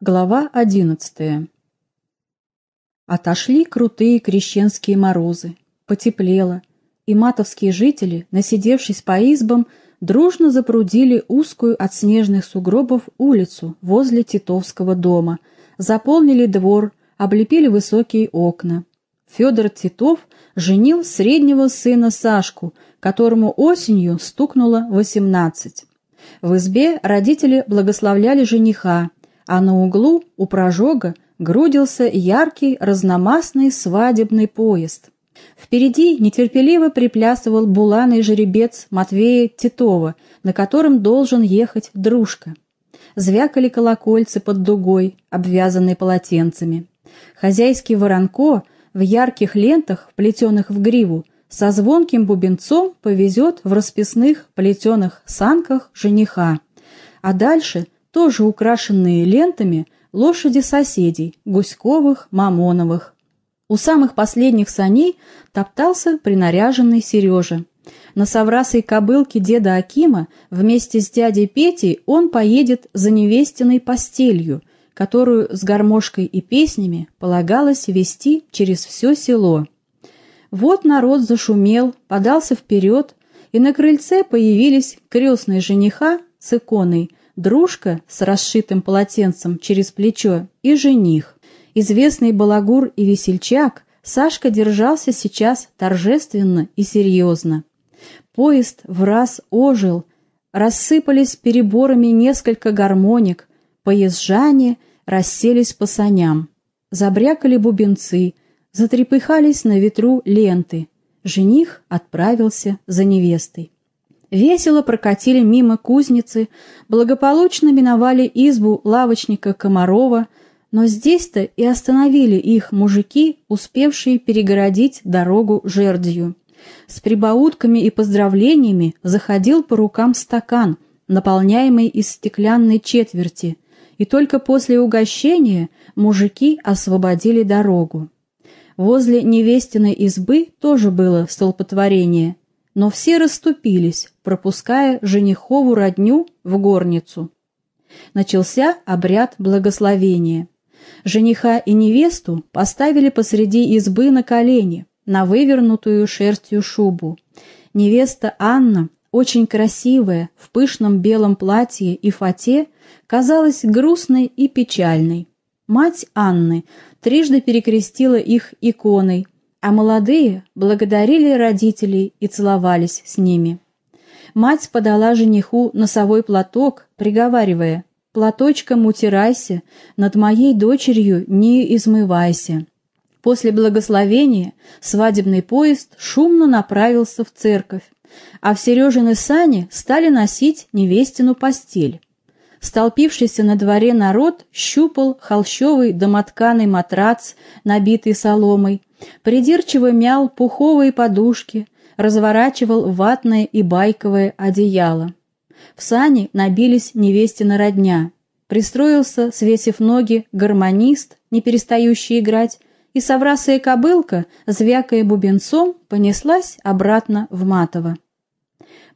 Глава одиннадцатая Отошли крутые крещенские морозы, потеплело, и матовские жители, насидевшись по избам, дружно запрудили узкую от снежных сугробов улицу возле Титовского дома, заполнили двор, облепили высокие окна. Федор Титов женил среднего сына Сашку, которому осенью стукнуло восемнадцать. В избе родители благословляли жениха, а на углу у прожога грудился яркий разномастный свадебный поезд. Впереди нетерпеливо приплясывал буланый жеребец Матвея Титова, на котором должен ехать дружка. Звякали колокольцы под дугой, обвязанные полотенцами. Хозяйский воронко в ярких лентах, вплетенных в гриву, со звонким бубенцом повезет в расписных плетеных санках жениха. А дальше – тоже украшенные лентами, лошади соседей, Гуськовых, Мамоновых. У самых последних саней топтался принаряженный Сережа. На соврасой кобылке деда Акима вместе с дядей Петей он поедет за невестиной постелью, которую с гармошкой и песнями полагалось вести через все село. Вот народ зашумел, подался вперед, и на крыльце появились крестный жениха с иконой, дружка с расшитым полотенцем через плечо и жених. Известный балагур и весельчак, Сашка держался сейчас торжественно и серьезно. Поезд в раз ожил, рассыпались переборами несколько гармоник, поезжане расселись по саням. Забрякали бубенцы, затрепыхались на ветру ленты. Жених отправился за невестой. Весело прокатили мимо кузницы, благополучно миновали избу лавочника Комарова, но здесь-то и остановили их мужики, успевшие перегородить дорогу жердью. С прибаутками и поздравлениями заходил по рукам стакан, наполняемый из стеклянной четверти, и только после угощения мужики освободили дорогу. Возле невестиной избы тоже было столпотворение – но все расступились, пропуская женихову родню в горницу. Начался обряд благословения. Жениха и невесту поставили посреди избы на колени, на вывернутую шерстью шубу. Невеста Анна, очень красивая, в пышном белом платье и фате, казалась грустной и печальной. Мать Анны трижды перекрестила их иконой, а молодые благодарили родителей и целовались с ними. Мать подала жениху носовой платок, приговаривая «Платочком утирайся, над моей дочерью не измывайся». После благословения свадебный поезд шумно направился в церковь, а в Сережины сани стали носить невестину постель. Столпившийся на дворе народ щупал холщовый домотканый матрац, набитый соломой, придирчиво мял пуховые подушки, разворачивал ватное и байковое одеяло. В сани набились невестина родня. Пристроился, свесив ноги, гармонист, не перестающий играть, и соврасая кобылка, звякая бубенцом, понеслась обратно в Матово.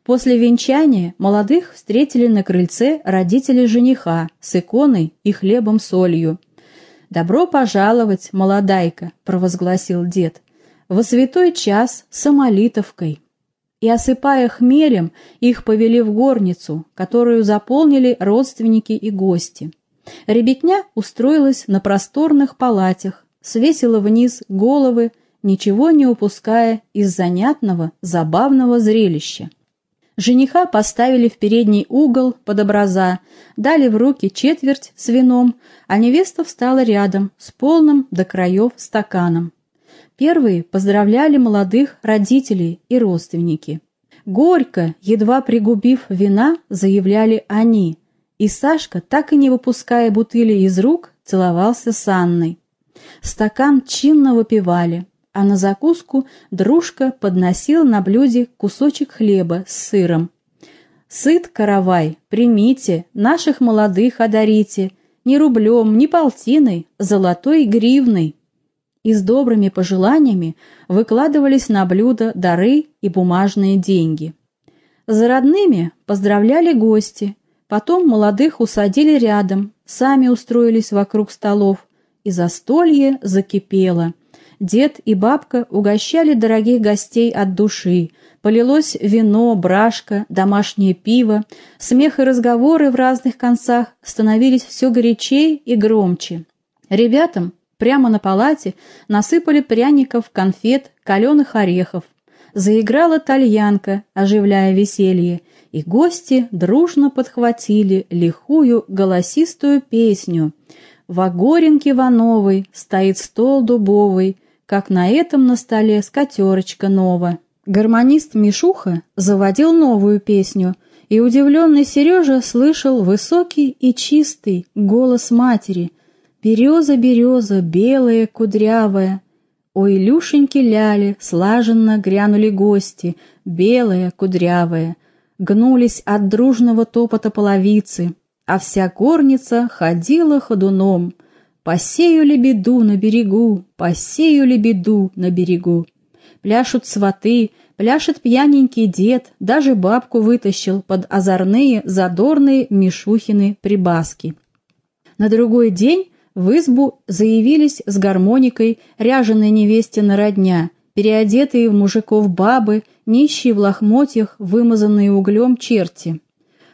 После венчания молодых встретили на крыльце родители жениха с иконой и хлебом-солью. «Добро пожаловать, молодайка!» — провозгласил дед. «Во святой час самолитовкой!» И, осыпая хмелем, их повели в горницу, которую заполнили родственники и гости. Ребятня устроилась на просторных палатях, свесила вниз головы, ничего не упуская из занятного, забавного зрелища. Жениха поставили в передний угол под образа, дали в руки четверть с вином, а невеста встала рядом с полным до краев стаканом. Первые поздравляли молодых родителей и родственники. Горько, едва пригубив вина, заявляли они, и Сашка, так и не выпуская бутыли из рук, целовался с Анной. Стакан чинно выпивали, а на закуску дружка подносил на блюде кусочек хлеба с сыром. «Сыт, каравай, примите, наших молодых одарите, ни рублем, ни полтиной, золотой гривной». И с добрыми пожеланиями выкладывались на блюдо дары и бумажные деньги. За родными поздравляли гости, Потом молодых усадили рядом, сами устроились вокруг столов, и застолье закипело. Дед и бабка угощали дорогих гостей от души, полилось вино, брашка, домашнее пиво, смех и разговоры в разных концах становились все горячей и громче. Ребятам прямо на палате насыпали пряников, конфет, каленых орехов. Заиграла тальянка, оживляя веселье, и гости дружно подхватили лихую голосистую песню «В Огоренке Ивановой стоит стол дубовый, как на этом на столе скатерочка нова». Гармонист Мишуха заводил новую песню, и удивленный Сережа слышал высокий и чистый голос матери – Береза, береза, белая, кудрявая. Ой, Люшеньки ляли, слаженно грянули гости, белая, кудрявая. Гнулись от дружного топота половицы, а вся горница ходила ходуном. Посею ли беду на берегу, посею ли беду на берегу. Пляшут сваты, пляшет пьяненький дед, даже бабку вытащил под озорные, задорные Мишухины прибаски. На другой день в избу заявились с гармоникой ряженые невестина родня, переодетые в мужиков бабы, нищие в лохмотьях, вымазанные углем черти.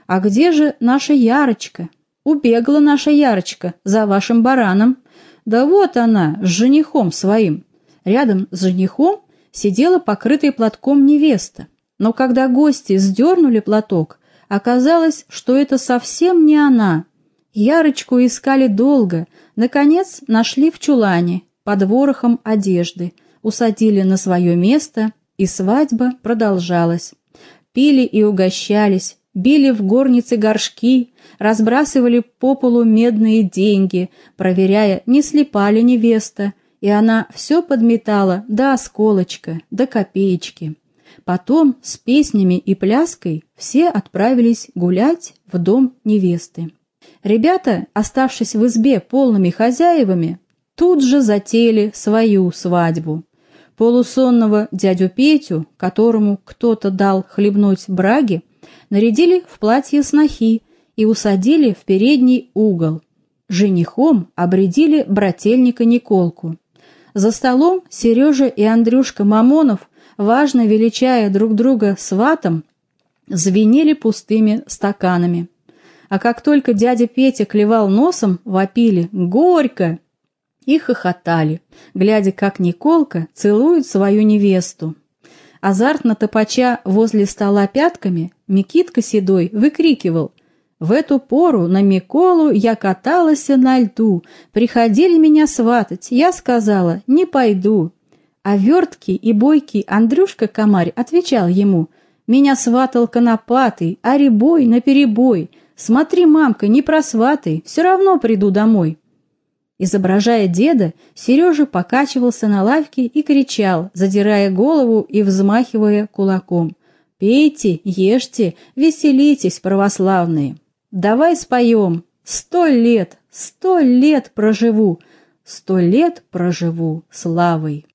«А где же наша Ярочка? Убегла наша Ярочка за вашим бараном. Да вот она, с женихом своим». Рядом с женихом сидела покрытая платком невеста. Но когда гости сдернули платок, оказалось, что это совсем не она. Ярочку искали долго, Наконец нашли в чулане под ворохом одежды, усадили на свое место, и свадьба продолжалась. Пили и угощались, били в горнице горшки, разбрасывали по полу медные деньги, проверяя, не слепа ли невеста, и она все подметала до осколочка, до копеечки. Потом с песнями и пляской все отправились гулять в дом невесты. Ребята, оставшись в избе полными хозяевами, тут же затеяли свою свадьбу. Полусонного дядю Петю, которому кто-то дал хлебнуть браги, нарядили в платье снохи и усадили в передний угол. Женихом обредили брательника Николку. За столом Сережа и Андрюшка Мамонов, важно величая друг друга сватом, звенели пустыми стаканами а как только дядя Петя клевал носом, вопили «Горько!» и хохотали, глядя, как Николка целует свою невесту. Азартно топача возле стола пятками, Микитка Седой выкрикивал «В эту пору на Миколу я каталась на льду, приходили меня сватать, я сказала «не пойду». А верткий и бойкий Андрюшка Комарь отвечал ему «Меня сватал конопатый, а ребой наперебой, «Смотри, мамка, не просватай, все равно приду домой». Изображая деда, Сережа покачивался на лавке и кричал, задирая голову и взмахивая кулаком. «Пейте, ешьте, веселитесь, православные! Давай споем! Сто лет, сто лет проживу, сто лет проживу славой!»